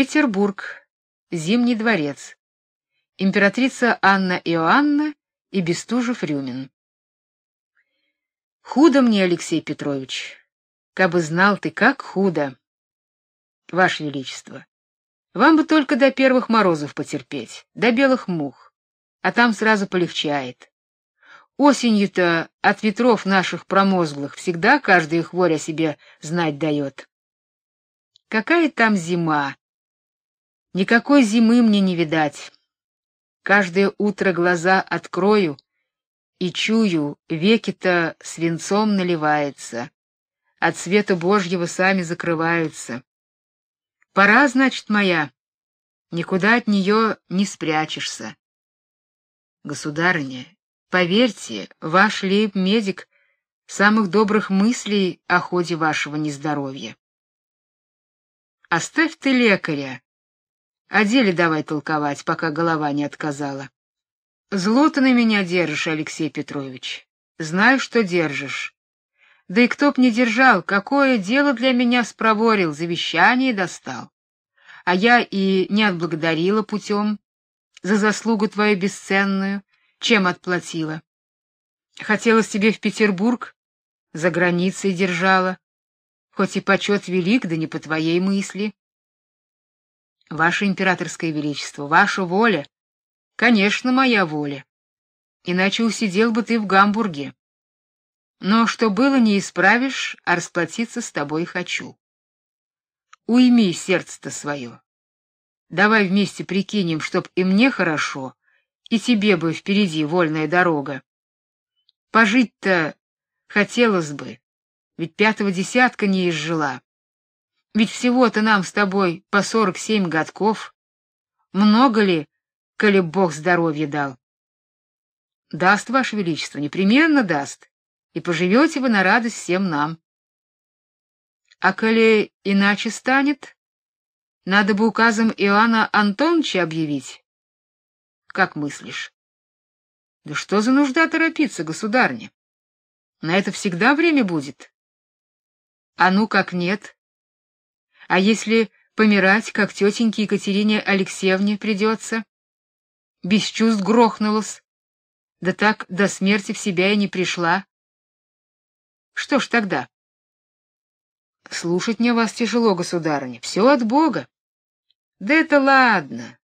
Петербург. Зимний дворец. Императрица Анна Иоанна и Бестужев-Рюмин. Худо мне, Алексей Петрович. Кабы знал ты, как худо. Ваше величество. Вам бы только до первых морозов потерпеть, до белых мух, а там сразу полегчает. Осенью-то от ветров наших промозглых всегда каждая хворь о себе знать дает. Какая там зима? Никакой зимы мне не видать. Каждое утро глаза открою и чую, веки-то свинцом наливается, от света Божьего сами закрываются. Пора, значит, моя, никуда от нее не спрячешься. Государыня, поверьте, ваш лейб-медик самых добрых мыслей о ходе вашего нездоровья. Оставь ты лекаря, о деле давай толковать, пока голова не отказала. Зло ты на меня держишь, Алексей Петрович. Знаю, что держишь. Да и кто б не держал, какое дело для меня спроворил, завещание достал. А я и не отблагодарила путем за заслугу твою бесценную, чем отплатила. Хотела тебе в Петербург, за границей держала, хоть и почет велик, да не по твоей мысли. Ваше императорское величество, ваша воля. Конечно, моя воля. Иначе усидел бы ты в Гамбурге. Но что было, не исправишь, а расплатиться с тобой хочу. Уйми сердце-то свое. Давай вместе прикинем, чтоб и мне хорошо, и тебе бы впереди вольная дорога. Пожить-то хотелось бы, ведь пятого десятка не изжила. Ведь всего-то нам с тобой по сорок семь годков. Много ли, коли Бог здоровье дал? Даст, Ваше Величество, непременно даст, и поживете вы на радость всем нам. А коли иначе станет, надо бы указом Иоанна Антоновича объявить. Как мыслишь? Да что за нужда торопиться, государня? На это всегда время будет. А ну как нет, а если помирать, как тетеньке Екатерине Алексеевне придется? Без чувств грохнулась, да так до смерти в себя и не пришла. Что ж тогда? Слушать мне вас тяжело, государыня, все от Бога. Да это ладно.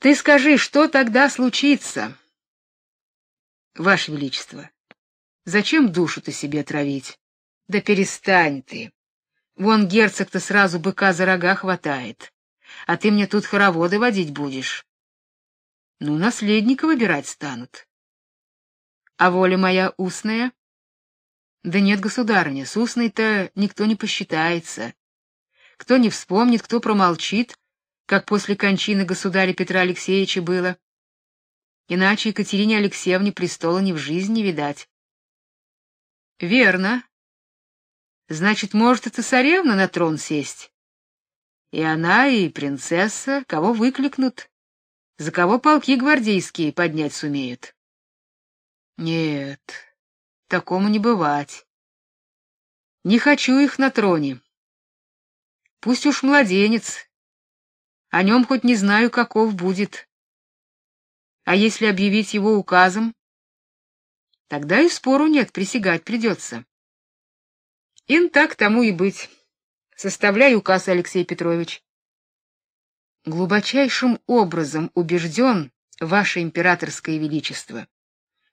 Ты скажи, что тогда случится? Ваше величество, зачем душу ты себе травить? Да перестань ты. Вон герцог-то сразу быка за рога хватает, а ты мне тут хороводы водить будешь. Ну, наследника выбирать станут. А воля моя устная? Да нет, государыня, с устной-то никто не посчитается. Кто не вспомнит, кто промолчит, как после кончины государя Петра Алексеевича было. Иначе Екатерине Алексеевне престола ни в жизни не видать. Верно, Значит, может и цесаревна на трон сесть. И она, и принцесса, кого выкликнут, за кого полки гвардейские поднять сумеют. Нет, такому не бывать. Не хочу их на троне. Пусть уж младенец. О нем хоть не знаю, каков будет. А если объявить его указом, тогда и спору нет, присягать придется. Ин так тому и быть. Составляй указ, Алексей Петрович. Глубочайшим образом убежден, ваше императорское величество,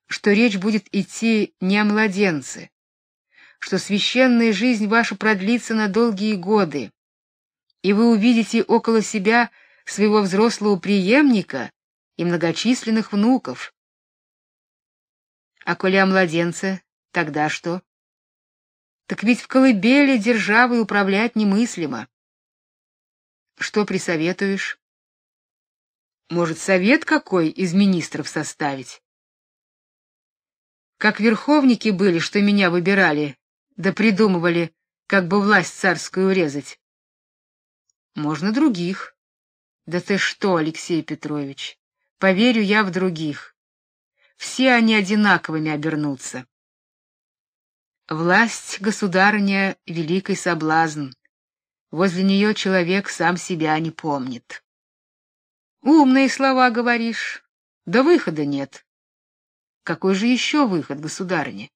что речь будет идти не о младенце, что священная жизнь ваша продлится на долгие годы, и вы увидите около себя своего взрослого преемника и многочисленных внуков. А коли о младенце, тогда что? Так ведь в колыбели державой управлять немыслимо. Что присоветуешь? Может, совет какой из министров составить? Как верховники были, что меня выбирали, да придумывали, как бы власть царскую урезать. Можно других. Да ты что, Алексей Петрович? Поверю я в других. Все они одинаковыми обернутся. Власть государыня великий соблазн. Возле нее человек сам себя не помнит. Умные слова говоришь, да выхода нет. Какой же еще выход, государыня?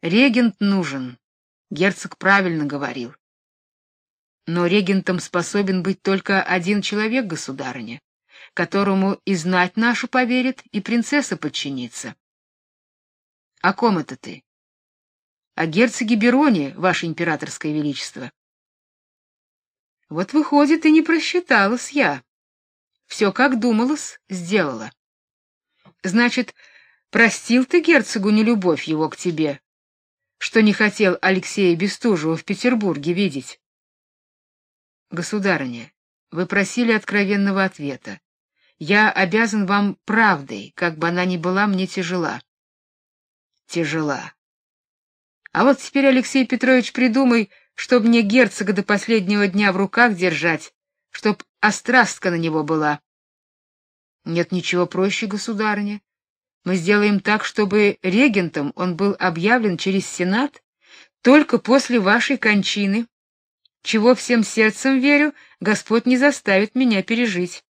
Регент нужен. Герцог правильно говорил. Но регентом способен быть только один человек, государыня, которому и знать нашу поверит, и принцесса подчинится. О ком это ты? О герцоге Бероне, ваше императорское величество. Вот выходит, и не просчиталась я. Все как думалось, сделала. Значит, простил ты герцогу нелюбовь его к тебе, что не хотел Алексея Бестужева в Петербурге видеть. Государыня, вы просили откровенного ответа. Я обязан вам правдой, как бы она ни была мне тяжела. Тяжела. А вот теперь, Алексей Петрович, придумай, чтоб мне герцога до последнего дня в руках держать, чтоб острастка на него была. Нет ничего проще, государыня. Мы сделаем так, чтобы регентом он был объявлен через Сенат только после вашей кончины, чего всем сердцем верю, Господь не заставит меня пережить.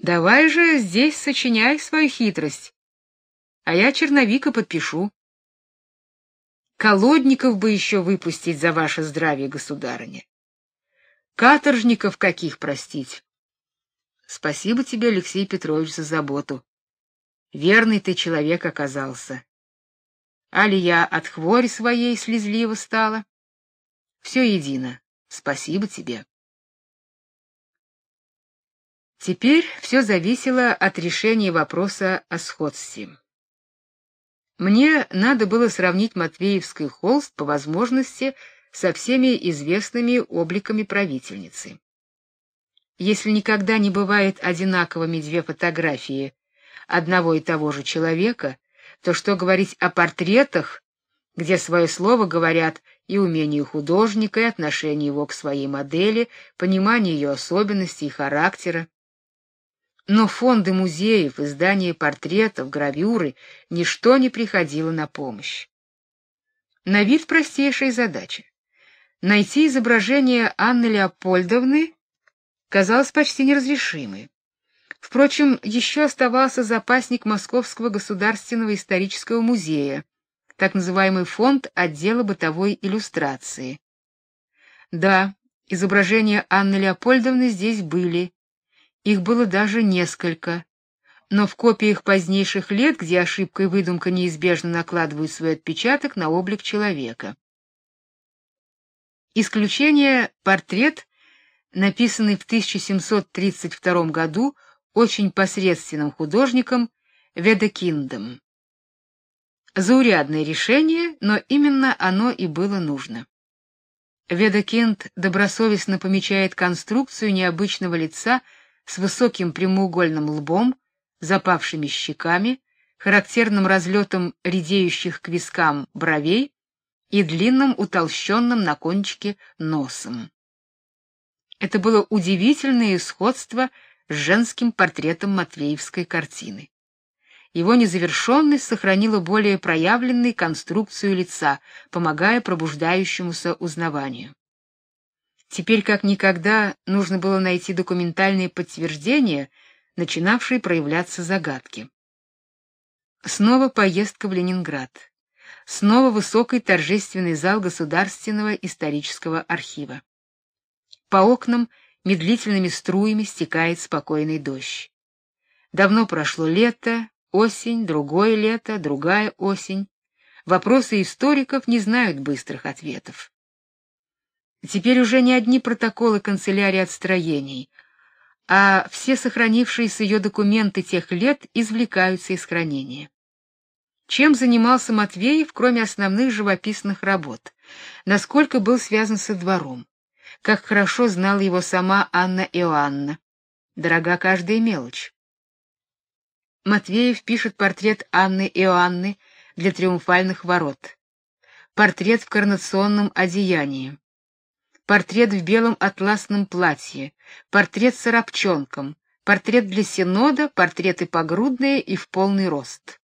Давай же здесь сочиняй свою хитрость, а я черновика подпишу. Колодников бы еще выпустить за ваше здравие, государыня. Каторжников каких простить. Спасибо тебе, Алексей Петрович, за заботу. Верный ты человек оказался. Али я от хвори своей слезливо стала? Все едино. Спасибо тебе. Теперь все зависело от решения вопроса о сходстве. Мне надо было сравнить Матвеевский холст по возможности со всеми известными обликами правительницы. Если никогда не бывает одинаковыми две фотографии одного и того же человека, то что говорить о портретах, где свое слово говорят и умение художника, и отношение его к своей модели, понимание ее особенностей и характера. Но фонды музеев, издания портретов, гравюры ничто не приходило на помощь. На вид простейшая задача. Найти изображение Анны Леопольдовны казалось почти неразрешимой. Впрочем, еще оставался запасник Московского государственного исторического музея, так называемый фонд отдела бытовой иллюстрации. Да, изображения Анны Леопольдовны здесь были. Их было даже несколько. Но в копиях позднейших лет, где ошибка и выдумка неизбежно накладывают свой отпечаток на облик человека. Исключение портрет, написанный в 1732 году очень посредственным художником Ведекиндом. Заурядное решение, но именно оно и было нужно. Ведекинд добросовестно помечает конструкцию необычного лица с высоким прямоугольным лбом, запавшими щеками, характерным разлетом редеющих к вискам бровей и длинным утолщенным на кончике носом. Это было удивительное сходство с женским портретом Матвеевской картины. Его незавершенность сохранила более проявленную конструкцию лица, помогая пробуждающемуся узнаванию. Теперь как никогда нужно было найти документальные подтверждения, начинавшие проявляться загадки. Снова поездка в Ленинград. Снова высокий торжественный зал Государственного исторического архива. По окнам медлительными струями стекает спокойный дождь. Давно прошло лето, осень, другое лето, другая осень. Вопросы историков не знают быстрых ответов. Теперь уже не одни протоколы канцелярии отстроений, а все сохранившиеся ее документы тех лет извлекаются из хранения. Чем занимался Матвеев, кроме основных живописных работ? Насколько был связан со двором? как хорошо знала его сама Анна Иоанна. Дорога каждая мелочь. Матвеев пишет портрет Анны Иоанны для триумфальных ворот. Портрет в коронационном одеянии. Портрет в белом атласном платье, портрет с арабчонком, портрет для синода, портреты погрудные и в полный рост.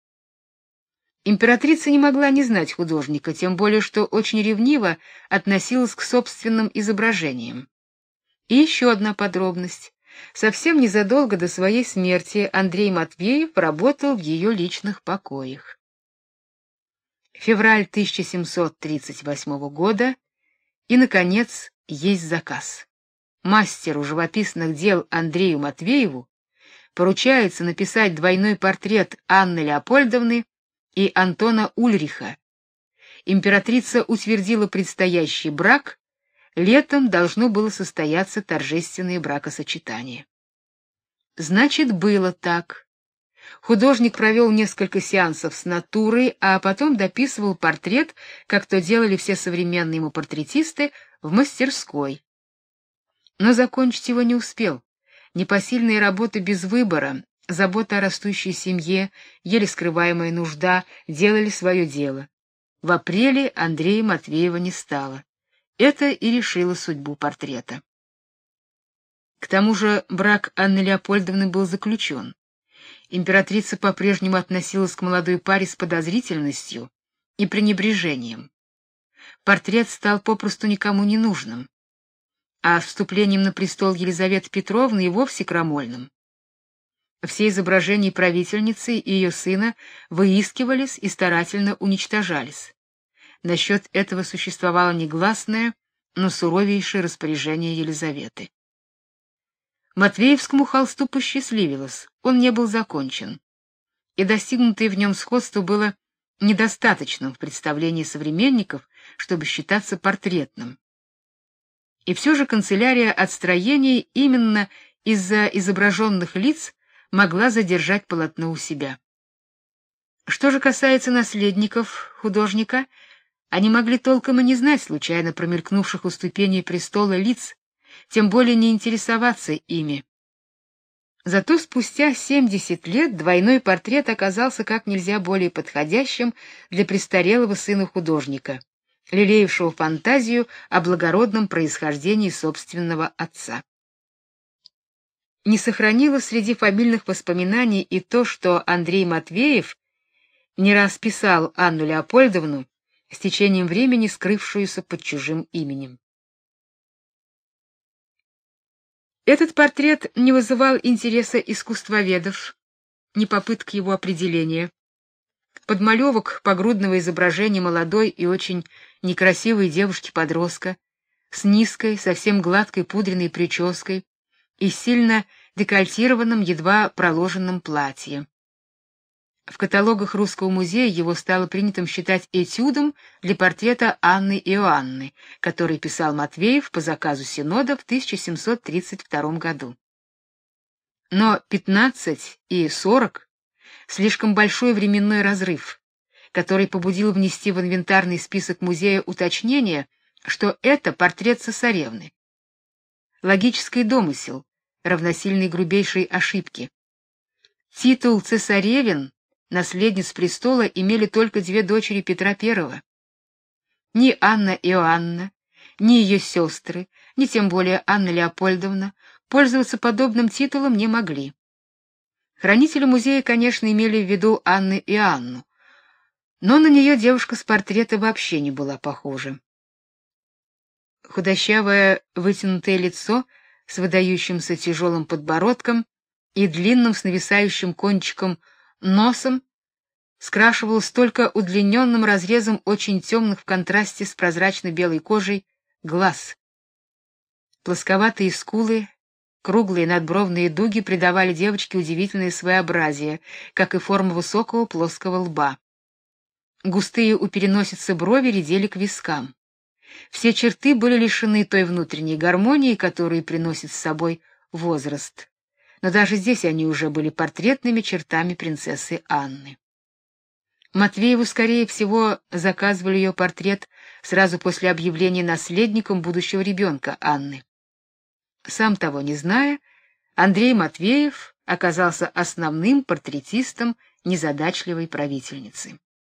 Императрица не могла не знать художника, тем более что очень ревниво относилась к собственным изображениям. И еще одна подробность. Совсем незадолго до своей смерти Андрей Матвеев работал в ее личных покоях. Февраль 1738 года, и наконец есть заказ. Мастеру живописных дел Андрею Матвееву поручается написать двойной портрет Анны Леопольдовны и Антона Ульриха. Императрица утвердила предстоящий брак Летом должно было состояться торжественное бракосочетание. Значит, было так. Художник провел несколько сеансов с натурой, а потом дописывал портрет, как то делали все современные ему портретисты, в мастерской. Но закончить его не успел. Непосильные работы без выбора, забота о растущей семье, еле скрываемая нужда делали свое дело. В апреле Андрея Матвеева не стало. Это и решило судьбу портрета. К тому же брак Анны Леопольдовны был заключен. Императрица по-прежнему относилась к молодой паре с подозрительностью и пренебрежением. Портрет стал попросту никому не нужным, а вступлением на престол Елизаветы Петровны и вовсе крамольным. Все изображения правительницы и ее сына выискивались и старательно уничтожались. Насчет этого существовало негласное, но суровейшее распоряжение Елизаветы. Матвеевскому холсту посчастливилось, он не был закончен, и достигнутое в нем сходство было недостаточным в представлении современников, чтобы считаться портретным. И все же канцелярия отстроений именно из-за изображенных лиц могла задержать полотно у себя. Что же касается наследников художника, они могли толком и не знать случайно промелькнувших у ступеней престола лиц, тем более не интересоваться ими. Зато спустя 70 лет двойной портрет оказался как нельзя более подходящим для престарелого сына художника, лелеявшего фантазию о благородном происхождении собственного отца. Не сохранилось среди фамильных воспоминаний и то, что Андрей Матвеев не раз писал Анну Леопольдовну с течением времени скрывшуюся под чужим именем. Этот портрет не вызывал интереса искусствоведов, ни попыток его определения. Подмалевок погрудного изображения молодой и очень некрасивой девушки-подростка с низкой, совсем гладкой пудренной прической и сильно декольтированным, едва проложенным платьем. В каталогах Русского музея его стало принятым считать этюдом для портрета Анны Иоанны, который писал Матвеев по заказу Синода в 1732 году. Но 15 и 40 слишком большой временной разрыв, который побудил внести в инвентарный список музея уточнение, что это портрет цесаревны. Логический домысел, равносильный грубейшей ошибке. Титул цесаревин наследниц престола имели только две дочери Петра I. Ни Анна Иоанна, ни ее сестры, ни тем более Анна Леопольдовна пользоваться подобным титулом не могли. Хранители музея, конечно, имели в виду Анны и Анну, но на нее девушка с портрета вообще не была похожа. Худощавое вытянутое лицо с выдающимся тяжелым подбородком и длинным с нависающим кончиком носом скрашивалось только удлиненным разрезом очень темных в контрасте с прозрачной белой кожей глаз. Плосковатые скулы, круглые надбровные дуги придавали девочке удивительное своеобразие, как и форма высокого плоского лба. Густые у переносицы брови редели к вискам. Все черты были лишены той внутренней гармонии, которую приносит с собой возраст но даже здесь они уже были портретными чертами принцессы Анны. Матвееву, скорее всего, заказывали ее портрет сразу после объявления наследником будущего ребенка Анны. Сам того не зная, Андрей Матвеев оказался основным портретистом незадачливой правительницы.